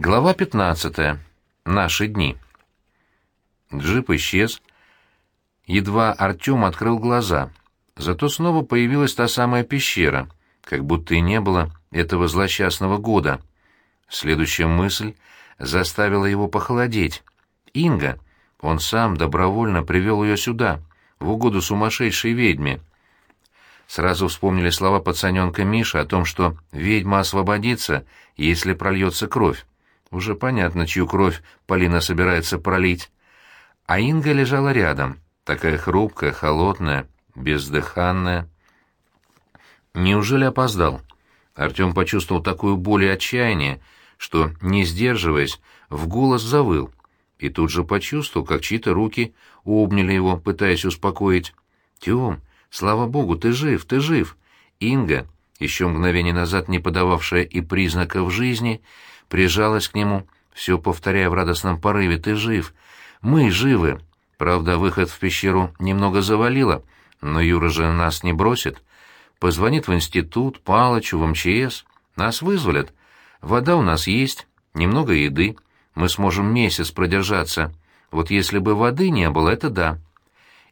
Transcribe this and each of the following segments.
Глава 15. Наши дни. Джип исчез. Едва Артем открыл глаза. Зато снова появилась та самая пещера, как будто и не было этого злосчастного года. Следующая мысль заставила его похолодеть. Инга. Он сам добровольно привел ее сюда, в угоду сумасшедшей ведьме. Сразу вспомнили слова пацаненка Миша о том, что ведьма освободится, если прольется кровь. Уже понятно, чью кровь Полина собирается пролить. А Инга лежала рядом, такая хрупкая, холодная, бездыханная. Неужели опоздал? Артем почувствовал такую боль и отчаяние, что, не сдерживаясь, в голос завыл. И тут же почувствовал, как чьи-то руки обняли его, пытаясь успокоить. «Тем, слава богу, ты жив, ты жив!» Инга, еще мгновение назад не подававшая и признаков жизни, прижалась к нему, все повторяя в радостном порыве «Ты жив! Мы живы!» Правда, выход в пещеру немного завалило, но Юра же нас не бросит. Позвонит в институт, Палычу, в МЧС. Нас вызволят. Вода у нас есть, немного еды. Мы сможем месяц продержаться. Вот если бы воды не было, это да.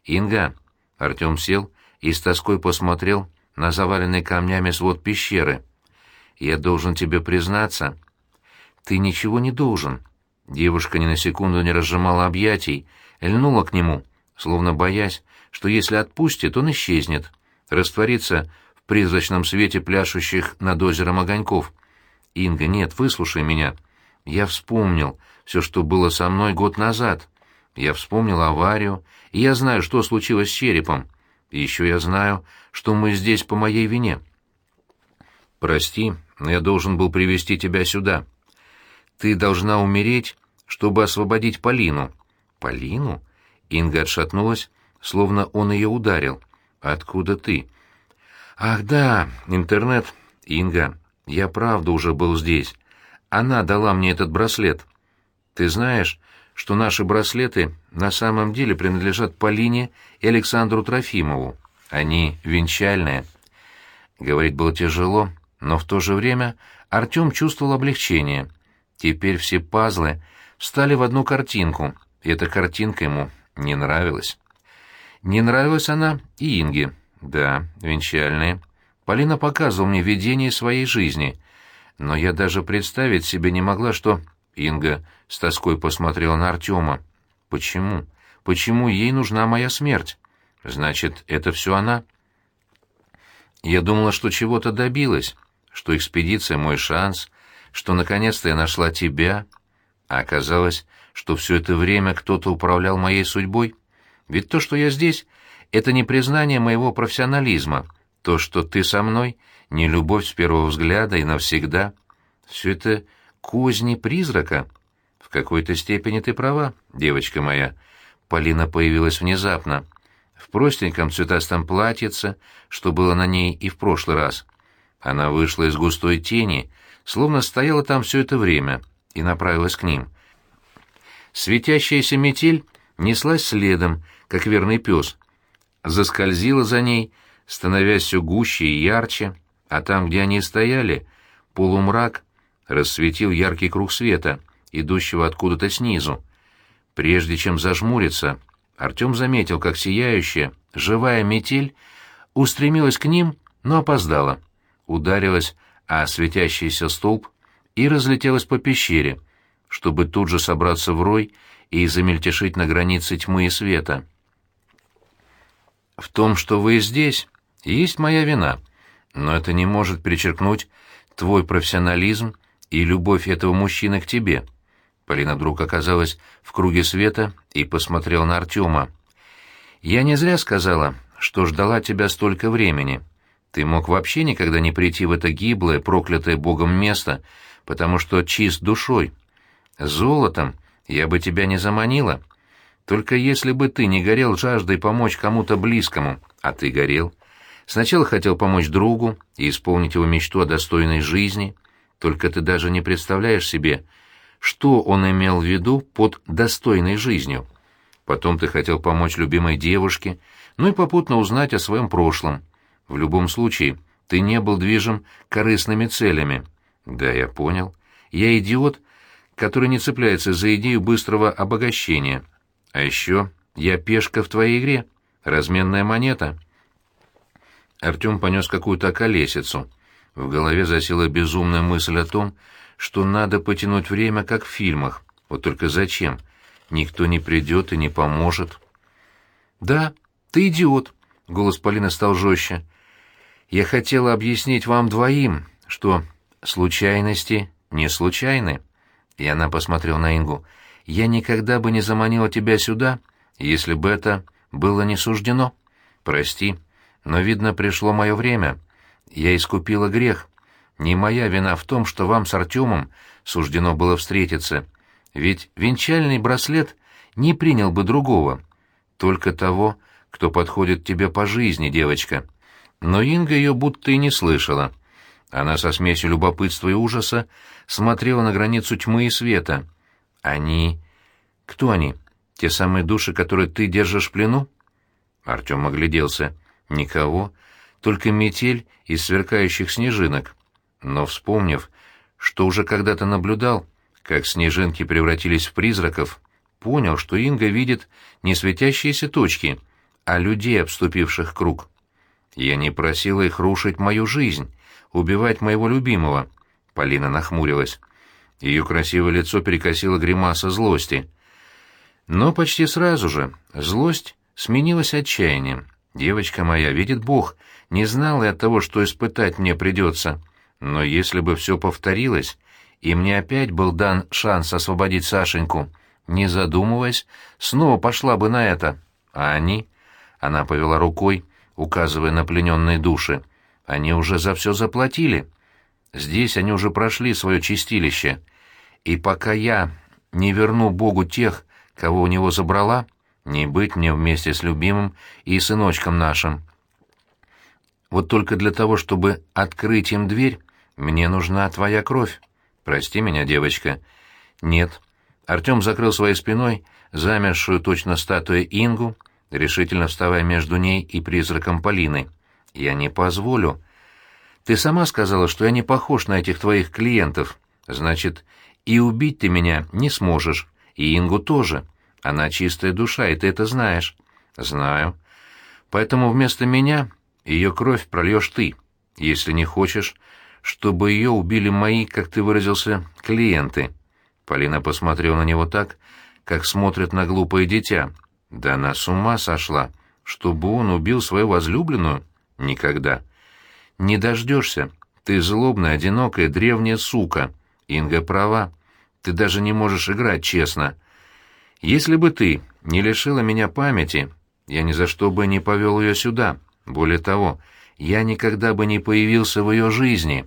Инга. Артем сел и с тоской посмотрел на заваленный камнями свод пещеры. Я должен тебе признаться, «Ты ничего не должен». Девушка ни на секунду не разжимала объятий, льнула к нему, словно боясь, что если отпустит, он исчезнет, растворится в призрачном свете пляшущих над озером огоньков. «Инга, нет, выслушай меня. Я вспомнил все, что было со мной год назад. Я вспомнил аварию, и я знаю, что случилось с черепом. И еще я знаю, что мы здесь по моей вине. Прости, но я должен был привести тебя сюда». Ты должна умереть, чтобы освободить Полину». «Полину?» Инга отшатнулась, словно он ее ударил. «Откуда ты?» «Ах да, интернет. Инга, я правда уже был здесь. Она дала мне этот браслет. Ты знаешь, что наши браслеты на самом деле принадлежат Полине и Александру Трофимову. Они венчальные». Говорить было тяжело, но в то же время Артем чувствовал облегчение — Теперь все пазлы встали в одну картинку, и эта картинка ему не нравилась. Не нравилась она и Инге. Да, венчальные. Полина показывала мне видение своей жизни, но я даже представить себе не могла, что... Инга с тоской посмотрела на Артема. «Почему? Почему ей нужна моя смерть? Значит, это все она?» Я думала, что чего-то добилась, что экспедиция — мой шанс, что наконец-то я нашла тебя, а оказалось, что все это время кто-то управлял моей судьбой. Ведь то, что я здесь, это не признание моего профессионализма, то, что ты со мной, не любовь с первого взгляда и навсегда. Все это козни призрака. В какой-то степени ты права, девочка моя. Полина появилась внезапно. В простеньком цветастом платьице, что было на ней и в прошлый раз. Она вышла из густой тени, словно стояла там все это время, и направилась к ним. Светящаяся метель неслась следом, как верный пес. Заскользила за ней, становясь все гуще и ярче, а там, где они стояли, полумрак рассветил яркий круг света, идущего откуда-то снизу. Прежде чем зажмуриться, Артем заметил, как сияющая, живая метель устремилась к ним, но опоздала. Ударилась а светящийся столб и разлетелась по пещере, чтобы тут же собраться в рой и замельтешить на границе тьмы и света. В том, что вы здесь, есть моя вина, но это не может перечеркнуть твой профессионализм и любовь этого мужчины к тебе. Полина вдруг оказалась в круге света и посмотрела на Артема. «Я не зря сказала, что ждала тебя столько времени. Ты мог вообще никогда не прийти в это гиблое, проклятое Богом место, потому что чист душой. Золотом я бы тебя не заманила. Только если бы ты не горел жаждой помочь кому-то близкому, а ты горел. Сначала хотел помочь другу и исполнить его мечту о достойной жизни, только ты даже не представляешь себе, что он имел в виду под достойной жизнью. Потом ты хотел помочь любимой девушке, ну и попутно узнать о своем прошлом — в любом случае, ты не был движим корыстными целями. Да, я понял. Я идиот, который не цепляется за идею быстрого обогащения. А еще я пешка в твоей игре, разменная монета. Артем понес какую-то околесицу. В голове засела безумная мысль о том, что надо потянуть время, как в фильмах. Вот только зачем? Никто не придет и не поможет. «Да, ты идиот», — голос Полины стал жестче. «Я хотела объяснить вам двоим, что случайности не случайны». И она посмотрела на Ингу. «Я никогда бы не заманила тебя сюда, если бы это было не суждено. Прости, но, видно, пришло мое время. Я искупила грех. Не моя вина в том, что вам с Артемом суждено было встретиться. Ведь венчальный браслет не принял бы другого. Только того, кто подходит тебе по жизни, девочка. Но Инга ее будто и не слышала. Она со смесью любопытства и ужаса смотрела на границу тьмы и света. Они... Кто они? Те самые души, которые ты держишь в плену? Артем огляделся. Никого, только метель из сверкающих снежинок. Но, вспомнив, что уже когда-то наблюдал, как снежинки превратились в призраков, понял, что Инга видит не светящиеся точки, а людей, обступивших круг. Я не просила их рушить мою жизнь, убивать моего любимого. Полина нахмурилась. Ее красивое лицо перекосило гримаса злости. Но почти сразу же злость сменилась отчаянием. Девочка моя, видит Бог, не знала я того, что испытать мне придется. Но если бы все повторилось, и мне опять был дан шанс освободить Сашеньку, не задумываясь, снова пошла бы на это. А они... Она повела рукой, указывая на плененные души. Они уже за все заплатили. Здесь они уже прошли свое чистилище. И пока я не верну Богу тех, кого у него забрала, не быть мне вместе с любимым и сыночком нашим. Вот только для того, чтобы открыть им дверь, мне нужна твоя кровь. Прости меня, девочка. Нет. Артем закрыл своей спиной замершую точно статуя Ингу, решительно вставая между ней и призраком Полины. Я не позволю. Ты сама сказала, что я не похож на этих твоих клиентов. Значит, и убить ты меня не сможешь, и Ингу тоже. Она чистая душа, и ты это знаешь. Знаю. Поэтому вместо меня ее кровь прольешь ты, если не хочешь, чтобы ее убили мои, как ты выразился, клиенты. Полина посмотрела на него так, как смотрят на глупое дитя. Да она с ума сошла. Чтобы он убил свою возлюбленную? Никогда. Не дождешься. Ты злобная, одинокая, древняя сука. Инга права. Ты даже не можешь играть честно. Если бы ты не лишила меня памяти, я ни за что бы не повел ее сюда. Более того, я никогда бы не появился в ее жизни.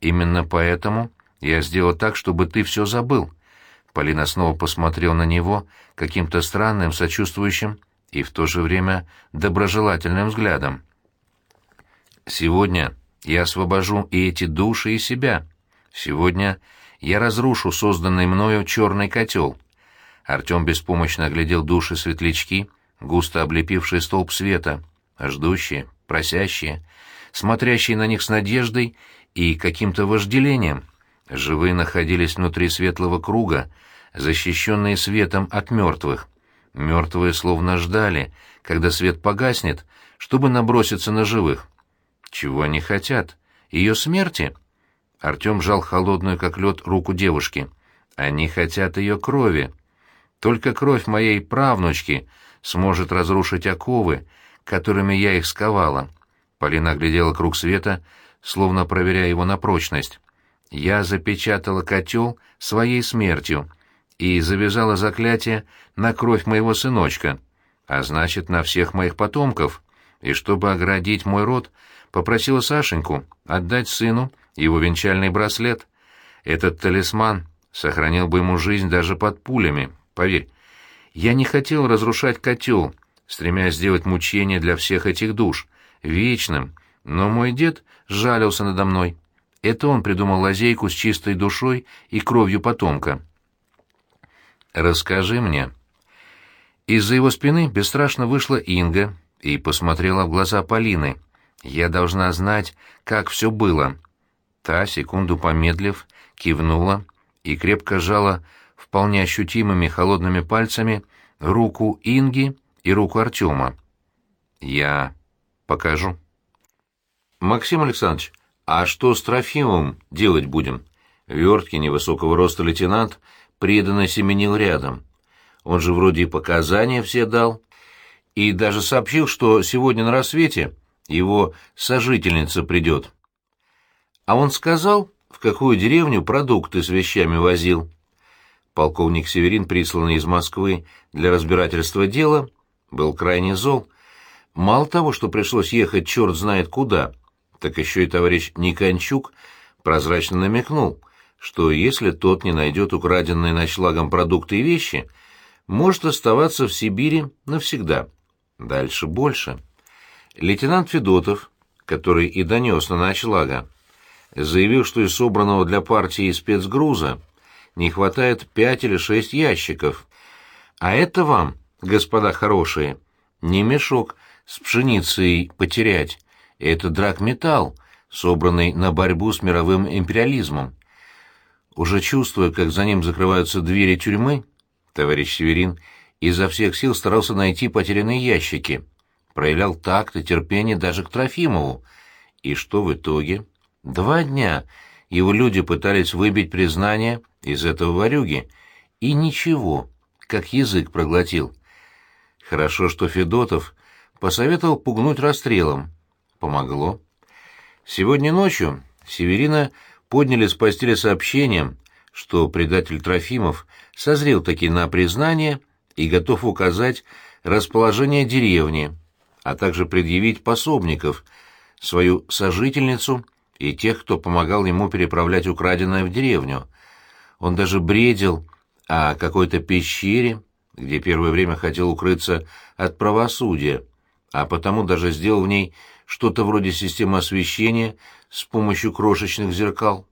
Именно поэтому я сделал так, чтобы ты все забыл. Полина снова посмотрела на него каким-то странным, сочувствующим и в то же время доброжелательным взглядом. «Сегодня я освобожу и эти души, и себя. Сегодня я разрушу созданный мною черный котел. Артем беспомощно оглядел души светлячки, густо облепившие столб света, ждущие, просящие, смотрящие на них с надеждой и каким-то вожделением. Живые находились внутри светлого круга, защищенные светом от мертвых. Мертвые словно ждали, когда свет погаснет, чтобы наброситься на живых. Чего они хотят? Ее смерти? Артем жал холодную, как лед, руку девушки. Они хотят ее крови. Только кровь моей правнучки сможет разрушить оковы, которыми я их сковала. Полина оглядела круг света, словно проверяя его на прочность. Я запечатала котел своей смертью и завязала заклятие на кровь моего сыночка, а значит, на всех моих потомков, и чтобы оградить мой род, попросила Сашеньку отдать сыну его венчальный браслет. Этот талисман сохранил бы ему жизнь даже под пулями, Поверь, я не хотел разрушать котел, стремясь сделать мучение для всех этих душ, вечным, но мой дед жалился надо мной. Это он придумал лазейку с чистой душой и кровью потомка. «Расскажи мне». Из-за его спины бесстрашно вышла Инга и посмотрела в глаза Полины. «Я должна знать, как все было». Та, секунду помедлив, кивнула и крепко сжала вполне ощутимыми холодными пальцами руку Инги и руку Артема. «Я покажу». «Максим Александрович, а что с Трофимовым делать будем?» Верткий, невысокого роста лейтенант, преданно семенил рядом. Он же вроде и показания все дал, и даже сообщил, что сегодня на рассвете его сожительница придет. А он сказал, в какую деревню продукты с вещами возил. Полковник Северин, присланный из Москвы для разбирательства дела, был крайне зол. Мало того, что пришлось ехать черт знает куда, так еще и товарищ Никончук прозрачно намекнул, что если тот не найдет украденные ночлагом продукты и вещи, может оставаться в Сибири навсегда. Дальше больше. Лейтенант Федотов, который и донес на ночлага, заявил, что из собранного для партии спецгруза не хватает пять или шесть ящиков. А это вам, господа хорошие, не мешок с пшеницей потерять. Это драгметалл, собранный на борьбу с мировым империализмом. Уже чувствуя, как за ним закрываются двери тюрьмы, товарищ Северин изо всех сил старался найти потерянные ящики, проявлял такт и терпение даже к Трофимову. И что в итоге? Два дня его люди пытались выбить признание из этого ворюги, и ничего, как язык проглотил. Хорошо, что Федотов посоветовал пугнуть расстрелом. Помогло. Сегодня ночью Северина подняли с постели сообщением, что предатель Трофимов созрел таки на признание и готов указать расположение деревни, а также предъявить пособников, свою сожительницу и тех, кто помогал ему переправлять украденное в деревню. Он даже бредил о какой-то пещере, где первое время хотел укрыться от правосудия, а потому даже сделал в ней что-то вроде системы освещения с помощью крошечных зеркал.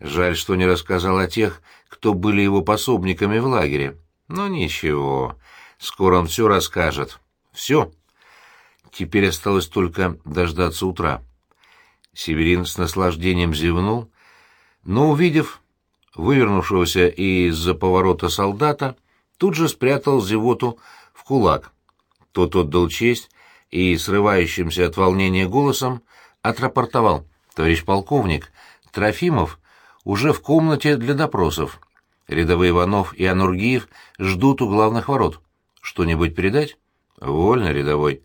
Жаль, что не рассказал о тех, кто были его пособниками в лагере. Но ничего, скоро он все расскажет. Все. Теперь осталось только дождаться утра. Северин с наслаждением зевнул, но, увидев вывернувшегося из-за поворота солдата, тут же спрятал зевоту в кулак. Тот отдал честь и, срывающимся от волнения голосом, отрапортовал. «Товарищ полковник, Трофимов уже в комнате для допросов. Рядовые Иванов и Анургиев ждут у главных ворот. Что-нибудь передать?» «Вольно, рядовой.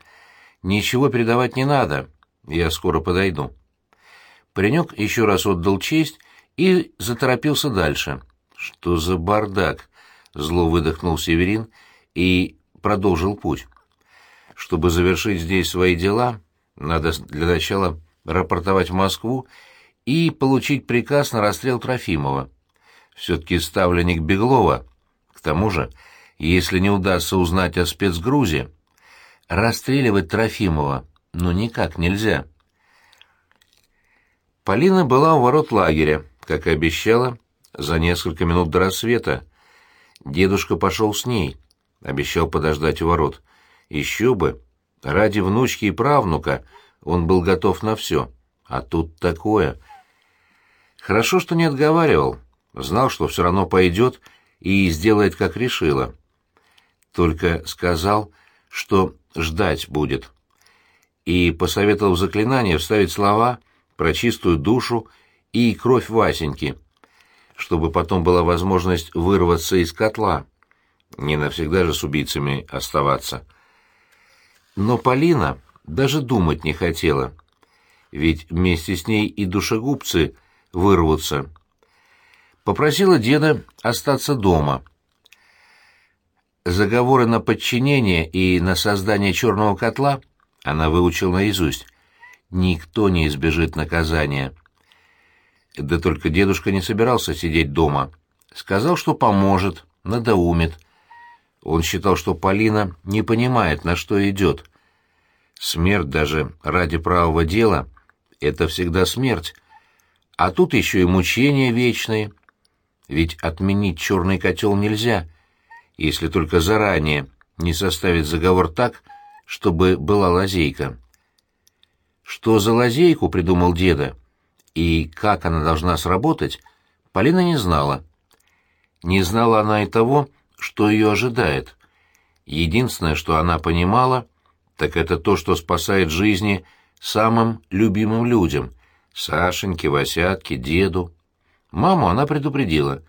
Ничего передавать не надо. Я скоро подойду». Паренек еще раз отдал честь и заторопился дальше. «Что за бардак?» — зло выдохнул Северин и продолжил путь. «Чтобы завершить здесь свои дела, надо для начала рапортовать в Москву и получить приказ на расстрел Трофимова. Все-таки ставленник Беглова. К тому же, если не удастся узнать о спецгрузе, расстреливать Трофимова ну никак нельзя». Полина была у ворот лагеря, как и обещала, за несколько минут до рассвета. Дедушка пошел с ней, обещал подождать у ворот. Еще бы, ради внучки и правнука он был готов на все. А тут такое. Хорошо, что не отговаривал, знал, что все равно пойдет и сделает, как решила. Только сказал, что ждать будет. И посоветовал в заклинание вставить слова — про чистую душу и кровь Васеньки, чтобы потом была возможность вырваться из котла. Не навсегда же с убийцами оставаться. Но Полина даже думать не хотела, ведь вместе с ней и душегубцы вырвутся. Попросила деда остаться дома. Заговоры на подчинение и на создание черного котла она выучила наизусть никто не избежит наказания. Да только дедушка не собирался сидеть дома. Сказал, что поможет, надоумит. Он считал, что Полина не понимает, на что идет. Смерть даже ради правого дела — это всегда смерть. А тут еще и мучения вечные. Ведь отменить черный котел нельзя, если только заранее не составить заговор так, чтобы была лазейка. Что за лазейку придумал деда и как она должна сработать, Полина не знала. Не знала она и того, что ее ожидает. Единственное, что она понимала, так это то, что спасает жизни самым любимым людям — Сашеньке, Васятке, деду. Маму она предупредила.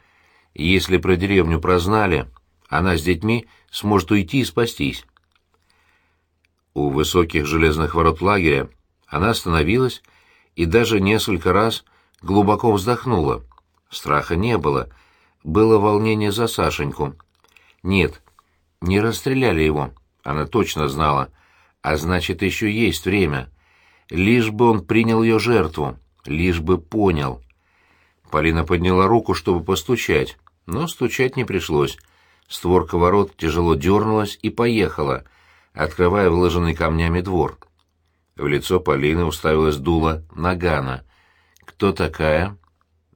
Если про деревню прознали, она с детьми сможет уйти и спастись. У высоких железных ворот лагеря она остановилась и даже несколько раз глубоко вздохнула. Страха не было. Было волнение за Сашеньку. Нет, не расстреляли его, она точно знала. А значит, еще есть время. Лишь бы он принял ее жертву, лишь бы понял. Полина подняла руку, чтобы постучать, но стучать не пришлось. Створка ворот тяжело дернулась и поехала, открывая выложенный камнями двор. В лицо Полины уставилась дула Нагана. «Кто такая?»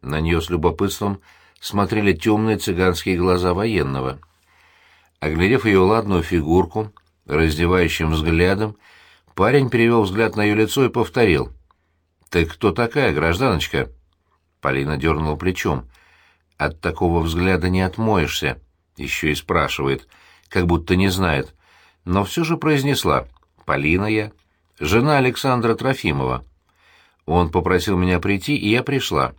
На нее с любопытством смотрели темные цыганские глаза военного. Оглядев ее ладную фигурку, раздевающим взглядом, парень перевел взгляд на ее лицо и повторил. «Ты кто такая, гражданочка?» Полина дернула плечом. «От такого взгляда не отмоешься», — еще и спрашивает, как будто не знает. Но все же произнесла. «Полина я, жена Александра Трофимова. Он попросил меня прийти, и я пришла.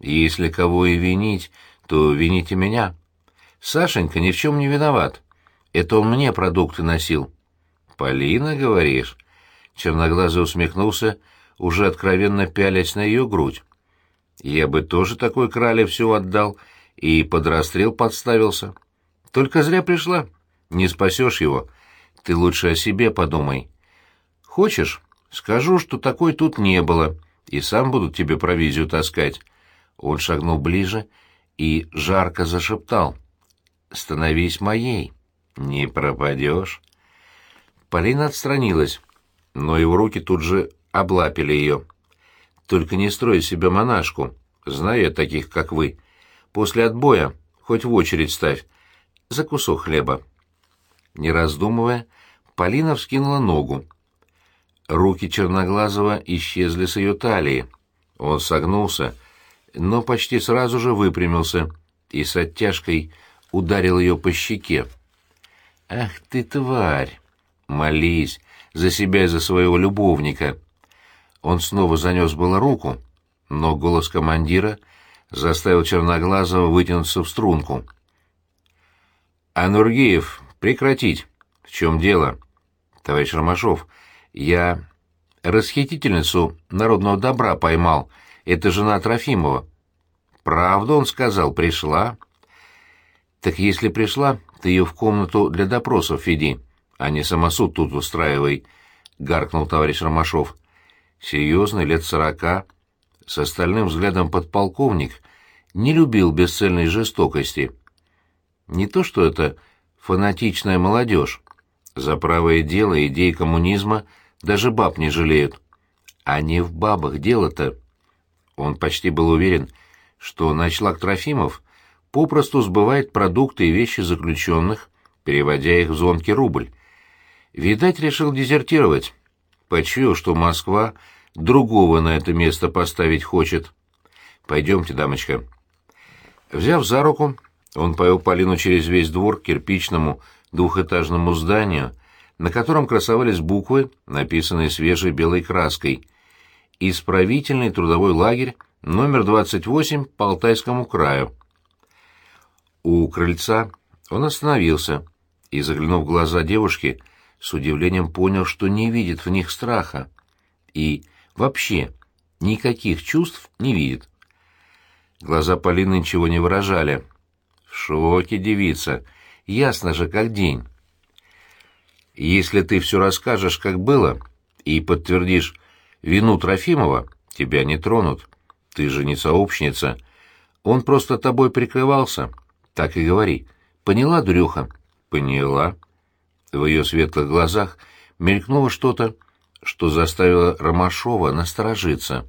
Если кого и винить, то вините меня. Сашенька ни в чем не виноват. Это он мне продукты носил. «Полина, говоришь?» Черноглазый усмехнулся, уже откровенно пялясь на ее грудь. «Я бы тоже такой крале все отдал и под расстрел подставился. Только зря пришла. Не спасешь его. Ты лучше о себе подумай. Хочешь, скажу, что такой тут не было, и сам буду тебе провизию таскать». Он шагнул ближе и жарко зашептал. «Становись моей, не пропадешь». Полина отстранилась, но его руки тут же облапили ее. «Только не строй себя монашку, знаю таких, как вы. После отбоя хоть в очередь ставь, за кусок хлеба». Не раздумывая, Полина вскинула ногу. Руки Черноглазого исчезли с ее талии. Он согнулся, но почти сразу же выпрямился и с оттяжкой ударил ее по щеке. «Ах ты, тварь! Молись за себя и за своего любовника!» Он снова занес было руку, но голос командира заставил Черноглазого вытянуться в струнку. «Анургиев, прекратить! В чем дело?» «Товарищ Ромашов, я расхитительницу народного добра поймал», это жена Трофимова. Правду он сказал, пришла. Так если пришла, ты ее в комнату для допросов веди, а не самосуд тут устраивай, — гаркнул товарищ Ромашов. Серьезный, лет сорока, с остальным взглядом подполковник, не любил бесцельной жестокости. Не то что это фанатичная молодежь. За правое дело идей коммунизма даже баб не жалеют. А не в бабах дело-то. Он почти был уверен, что ночлаг Трофимов попросту сбывает продукты и вещи заключенных, переводя их в звонкий рубль. Видать, решил дезертировать. Почуял, что Москва другого на это место поставить хочет. Пойдемте, дамочка. Взяв за руку, он повел Полину через весь двор к кирпичному двухэтажному зданию, на котором красовались буквы, написанные свежей белой краской — исправительный трудовой лагерь номер 28 по Алтайскому краю. У крыльца он остановился и, заглянув в глаза девушки, с удивлением понял, что не видит в них страха и вообще никаких чувств не видит. Глаза Полины ничего не выражали. В шоке девица, ясно же, как день. Если ты все расскажешь, как было, и подтвердишь, Вину Трофимова тебя не тронут. Ты же не сообщница. Он просто тобой прикрывался. Так и говори. Поняла, Дрюха? Поняла. В ее светлых глазах мелькнуло что-то, что заставило Ромашова насторожиться.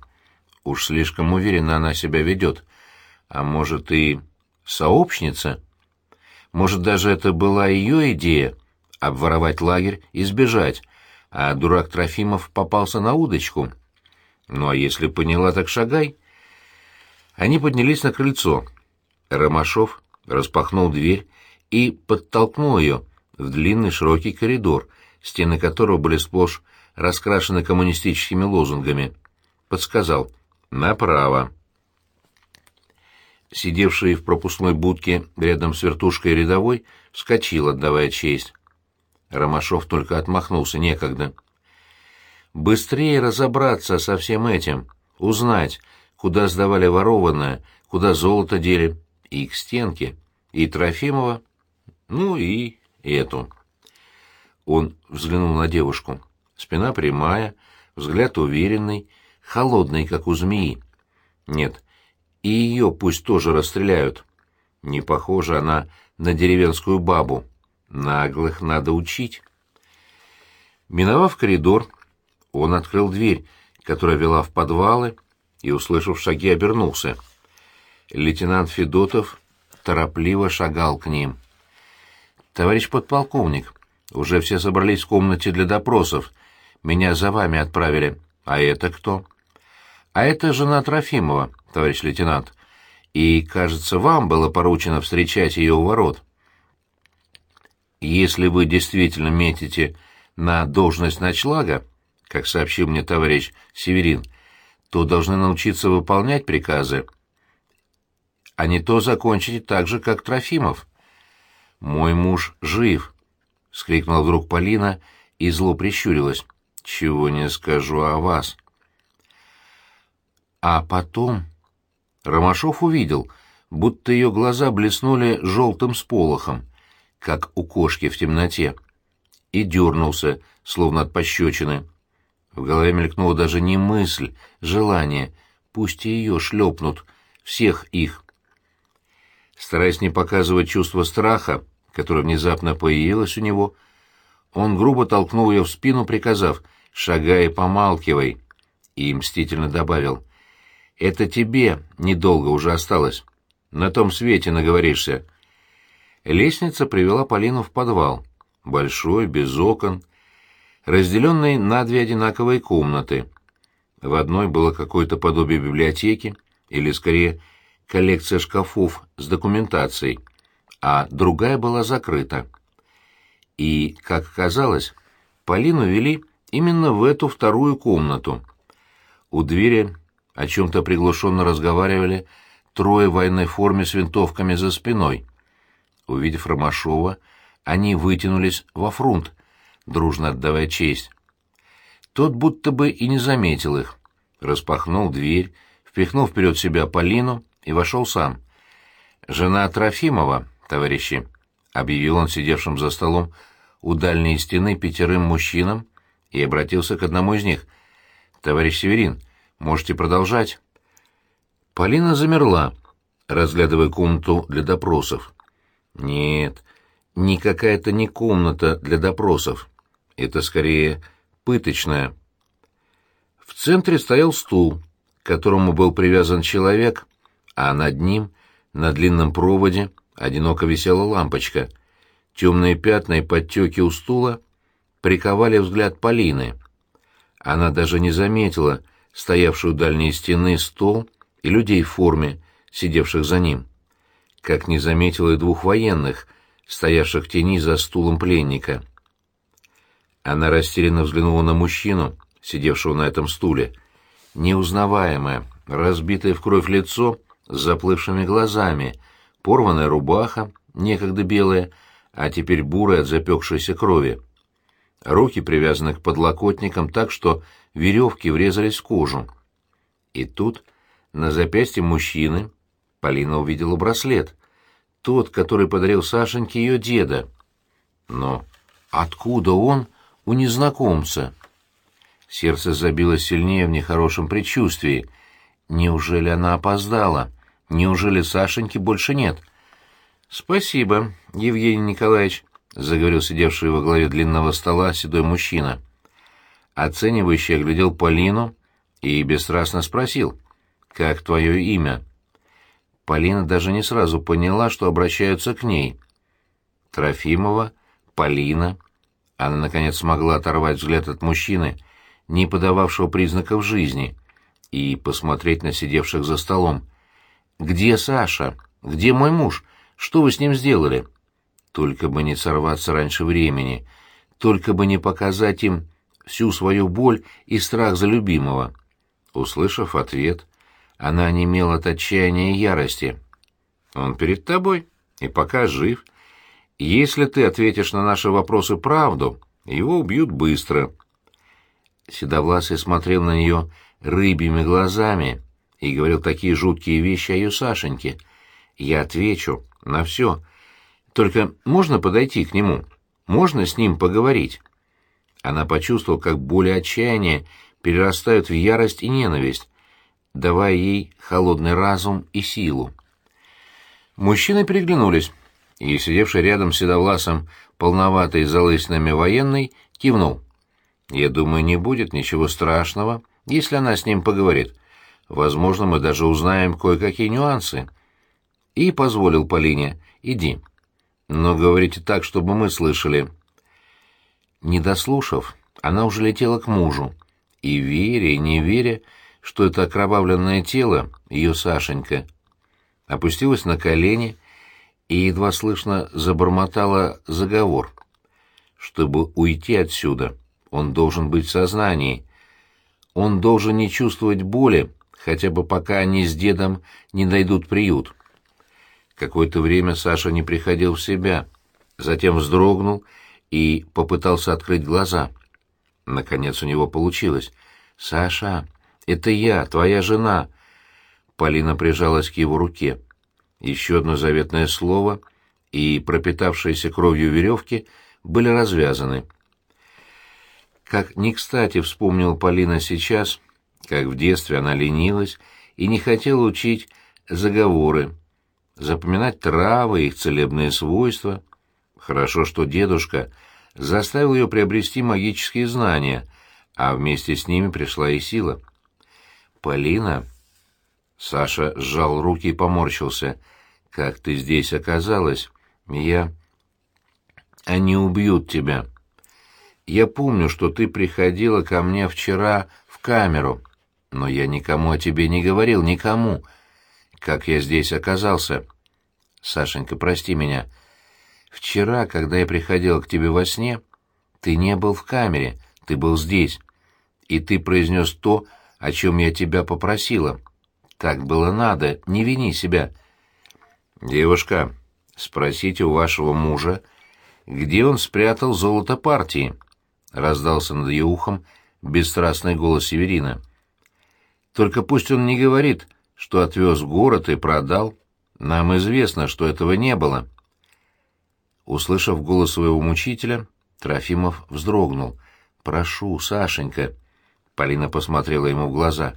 Уж слишком уверенно она себя ведет. А может, и сообщница? Может, даже это была ее идея — обворовать лагерь и сбежать, а дурак Трофимов попался на удочку. Ну а если поняла, так шагай. Они поднялись на крыльцо. Ромашов распахнул дверь и подтолкнул ее в длинный широкий коридор, стены которого были сплошь раскрашены коммунистическими лозунгами. Подсказал «Направо». Сидевший в пропускной будке рядом с вертушкой рядовой вскочил, отдавая честь. Ромашов только отмахнулся, некогда. «Быстрее разобраться со всем этим, узнать, куда сдавали ворованное, куда золото дели, и к стенке, и Трофимова, ну и эту». Он взглянул на девушку. Спина прямая, взгляд уверенный, холодный, как у змеи. Нет, и ее пусть тоже расстреляют. Не похожа она на деревенскую бабу. Наглых надо учить. Миновав коридор, он открыл дверь, которая вела в подвалы, и, услышав шаги, обернулся. Лейтенант Федотов торопливо шагал к ним. «Товарищ подполковник, уже все собрались в комнате для допросов. Меня за вами отправили. А это кто?» «А это жена Трофимова, товарищ лейтенант. И, кажется, вам было поручено встречать ее у ворот. Если вы действительно метите на должность ночлага, как сообщил мне товарищ Северин, то должны научиться выполнять приказы, а не то закончите так же, как Трофимов. «Мой муж жив!» — скрикнула вдруг Полина и зло прищурилась. «Чего не скажу о вас!» А потом Ромашов увидел, будто ее глаза блеснули желтым сполохом, как у кошки в темноте, и дернулся, словно от пощечины. В голове мелькнула даже не мысль, желание, пусть и ее шлепнут, всех их. Стараясь не показывать чувство страха, которое внезапно появилось у него, он грубо толкнул ее в спину, приказав «шагай и помалкивай», и мстительно добавил это тебе недолго уже осталось. На том свете наговоришься. Лестница привела Полину в подвал. Большой, без окон, разделенный на две одинаковые комнаты. В одной было какое-то подобие библиотеки, или, скорее, коллекция шкафов с документацией, а другая была закрыта. И, как оказалось, Полину вели именно в эту вторую комнату. У двери о чем-то приглушенно разговаривали трое в военной форме с винтовками за спиной. Увидев Ромашова, они вытянулись во фрунт, дружно отдавая честь. Тот будто бы и не заметил их. Распахнул дверь, впихнул вперед себя Полину и вошел сам. «Жена Трофимова, товарищи», — объявил он сидевшим за столом у дальней стены пятерым мужчинам и обратился к одному из них. «Товарищ Северин, Можете продолжать». Полина замерла, разглядывая комнату для допросов. «Нет, никакая это не комната для допросов. Это скорее пыточная». В центре стоял стул, к которому был привязан человек, а над ним, на длинном проводе, одиноко висела лампочка. Темные пятна и подтеки у стула приковали взгляд Полины. Она даже не заметила, стоявший у дальней стены стол и людей в форме, сидевших за ним. Как не заметил и двух военных, стоявших в тени за стулом пленника. Она растерянно взглянула на мужчину, сидевшего на этом стуле. Неузнаваемое, разбитое в кровь лицо с заплывшими глазами, порванная рубаха, некогда белая, а теперь бурая от запекшейся крови. Руки привязаны к подлокотникам так, что веревки врезались в кожу. И тут на запястье мужчины Полина увидела браслет. Тот, который подарил Сашеньке ее деда. Но откуда он у незнакомца? Сердце забилось сильнее в нехорошем предчувствии. Неужели она опоздала? Неужели Сашеньки больше нет? «Спасибо, Евгений Николаевич», — заговорил сидевший во главе длинного стола седой мужчина оценивающе оглядел Полину и бесстрастно спросил, «Как твое имя?» Полина даже не сразу поняла, что обращаются к ней. Трофимова, Полина. Она, наконец, смогла оторвать взгляд от мужчины, не подававшего признаков жизни, и посмотреть на сидевших за столом. Где Саша? Где мой муж? Что вы с ним сделали? Только бы не сорваться раньше времени, только бы не показать им всю свою боль и страх за любимого. Услышав ответ, она онемела от отчаяния и ярости. «Он перед тобой, и пока жив. Если ты ответишь на наши вопросы правду, его убьют быстро». Седовласый смотрел на нее рыбьими глазами и говорил такие жуткие вещи о ее Сашеньке. «Я отвечу на все. Только можно подойти к нему? Можно с ним поговорить?» Она почувствовала, как боль и отчаяние перерастают в ярость и ненависть, давая ей холодный разум и силу. Мужчины переглянулись, и сидевший рядом с седовласом, полноватый залысинами военный, кивнул. «Я думаю, не будет ничего страшного, если она с ним поговорит. Возможно, мы даже узнаем кое-какие нюансы». И позволил Полине. «Иди. Но говорите так, чтобы мы слышали». Не дослушав, она уже летела к мужу, и веря, и не веря, что это окровавленное тело, ее Сашенька, опустилась на колени и едва слышно забормотала заговор. Чтобы уйти отсюда, он должен быть в сознании. Он должен не чувствовать боли, хотя бы пока они с дедом не найдут приют. Какое-то время Саша не приходил в себя, затем вздрогнул и попытался открыть глаза. Наконец у него получилось. «Саша, это я, твоя жена!» Полина прижалась к его руке. Еще одно заветное слово, и пропитавшиеся кровью веревки были развязаны. Как ни кстати вспомнил Полина сейчас, как в детстве она ленилась и не хотела учить заговоры, запоминать травы, их целебные свойства. Хорошо, что дедушка заставил ее приобрести магические знания, а вместе с ними пришла и сила. «Полина...» Саша сжал руки и поморщился. «Как ты здесь оказалась? Я...» «Они убьют тебя. Я помню, что ты приходила ко мне вчера в камеру, но я никому о тебе не говорил, никому. Как я здесь оказался? Сашенька, прости меня. Вчера, когда я приходила к тебе во сне, ты не был в камере, ты был здесь, и ты произнес то, о чем я тебя попросила. Так было надо, не вини себя. Девушка, спросите у вашего мужа, где он спрятал золото партии, раздался над ее ухом бесстрастный голос Северина. Только пусть он не говорит, что отвез город и продал. Нам известно, что этого не было. Услышав голос своего мучителя, Трофимов вздрогнул. «Прошу, Сашенька». Полина посмотрела ему в глаза.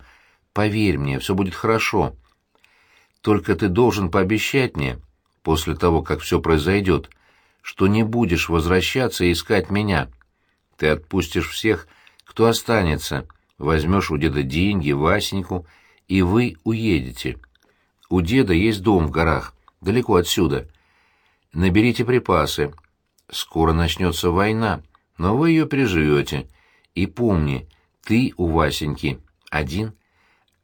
«Поверь мне, все будет хорошо. Только ты должен пообещать мне, после того, как все произойдет, что не будешь возвращаться и искать меня. Ты отпустишь всех, кто останется, возьмешь у деда деньги, Васеньку, и вы уедете. У деда есть дом в горах, далеко отсюда. Наберите припасы, Скоро начнется война, но вы ее переживете. И помни, ты у Васеньки один,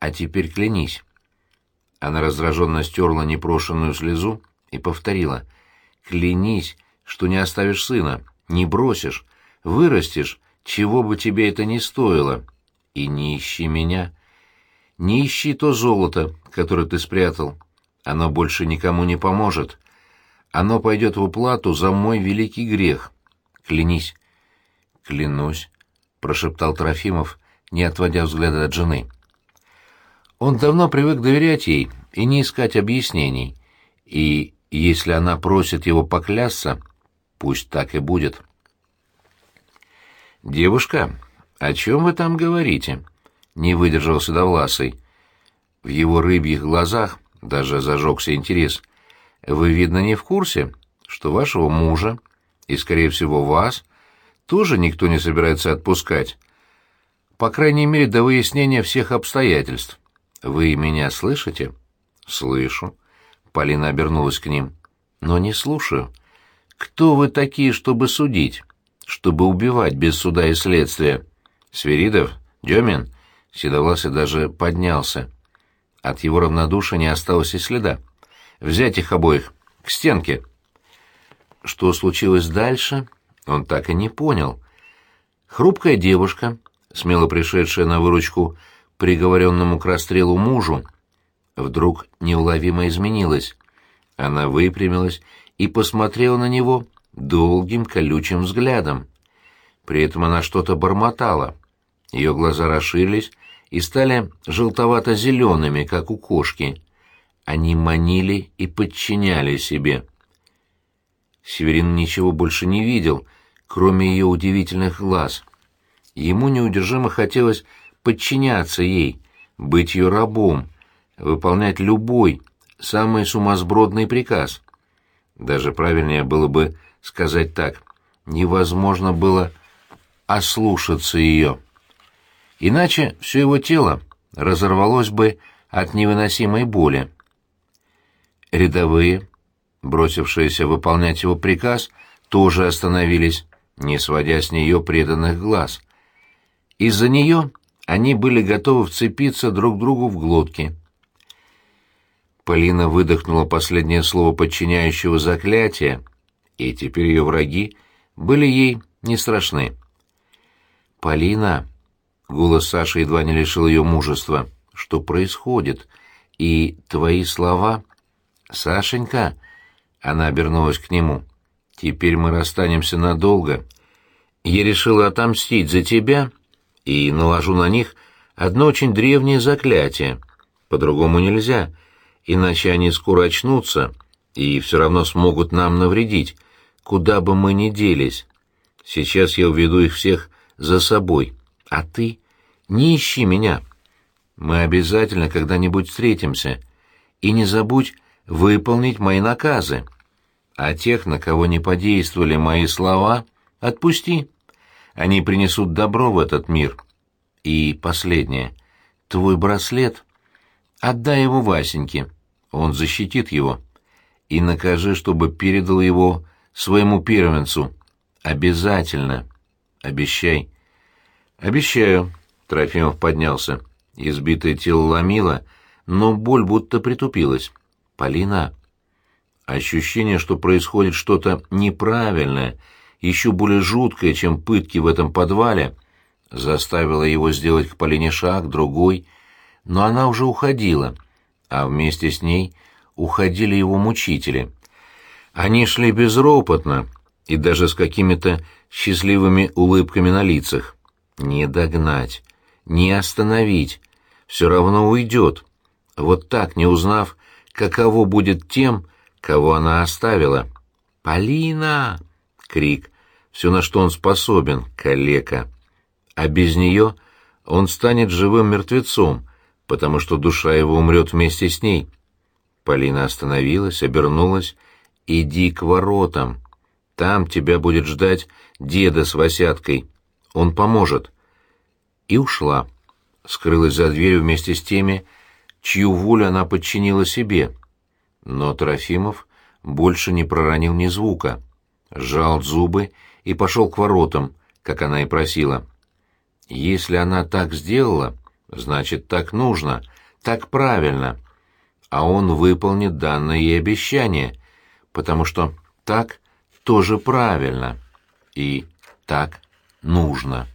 а теперь клянись». Она раздраженно стерла непрошенную слезу и повторила. «Клянись, что не оставишь сына, не бросишь, вырастешь, чего бы тебе это ни стоило. И не ищи меня. Не ищи то золото, которое ты спрятал. Оно больше никому не поможет. Оно пойдет в уплату за мой великий грех. Клянись. Клянусь, прошептал Трофимов, не отводя взгляда от жены. Он давно привык доверять ей и не искать объяснений. И если она просит его поклясться, пусть так и будет. «Девушка, о чем вы там говорите?» — не выдержал Седовласый. В его рыбьих глазах даже зажегся интерес — вы, видно, не в курсе, что вашего мужа и, скорее всего, вас тоже никто не собирается отпускать. По крайней мере, до выяснения всех обстоятельств. Вы меня слышите? Слышу. Полина обернулась к ним. Но не слушаю. Кто вы такие, чтобы судить? Чтобы убивать без суда и следствия? Свиридов? Демин? Седовласый даже поднялся. От его равнодушия не осталось и следа. «Взять их обоих! К стенке!» Что случилось дальше, он так и не понял. Хрупкая девушка, смело пришедшая на выручку приговоренному к расстрелу мужу, вдруг неуловимо изменилась. Она выпрямилась и посмотрела на него долгим колючим взглядом. При этом она что-то бормотала. Ее глаза расширились и стали желтовато-зелеными, как у кошки. Они манили и подчиняли себе. Северин ничего больше не видел, кроме ее удивительных глаз. Ему неудержимо хотелось подчиняться ей, быть ее рабом, выполнять любой, самый сумасбродный приказ. Даже правильнее было бы сказать так. Невозможно было ослушаться ее. Иначе все его тело разорвалось бы от невыносимой боли. Рядовые, бросившиеся выполнять его приказ, тоже остановились, не сводя с нее преданных глаз. Из-за нее они были готовы вцепиться друг другу в глотки. Полина выдохнула последнее слово подчиняющего заклятия, и теперь ее враги были ей не страшны. «Полина!» — голос Саши едва не лишил ее мужества. «Что происходит? И твои слова...» «Сашенька!» — она обернулась к нему. «Теперь мы расстанемся надолго. Я решила отомстить за тебя и наложу на них одно очень древнее заклятие. По-другому нельзя» иначе они скоро очнутся и все равно смогут нам навредить, куда бы мы ни делись. Сейчас я уведу их всех за собой, а ты не ищи меня. Мы обязательно когда-нибудь встретимся, и не забудь выполнить мои наказы. А тех, на кого не подействовали мои слова, отпусти. Они принесут добро в этот мир. И последнее. Твой браслет. Отдай его Васеньке он защитит его. И накажи, чтобы передал его своему первенцу. Обязательно. Обещай. Обещаю. Трофимов поднялся. Избитое тело ломило, но боль будто притупилась. Полина. Ощущение, что происходит что-то неправильное, еще более жуткое, чем пытки в этом подвале, заставило его сделать к Полине шаг, другой, но она уже уходила — а вместе с ней уходили его мучители. Они шли безропотно и даже с какими-то счастливыми улыбками на лицах. Не догнать, не остановить, все равно уйдет. Вот так, не узнав, каково будет тем, кого она оставила. «Полина!» — крик. Все, на что он способен, калека. А без нее он станет живым мертвецом, потому что душа его умрет вместе с ней. Полина остановилась, обернулась. «Иди к воротам. Там тебя будет ждать деда с Васяткой. Он поможет». И ушла. Скрылась за дверью вместе с теми, чью волю она подчинила себе. Но Трофимов больше не проронил ни звука. Сжал зубы и пошел к воротам, как она и просила. Если она так сделала, Значит, так нужно, так правильно. А он выполнит данное ей обещание, потому что так тоже правильно и так нужно.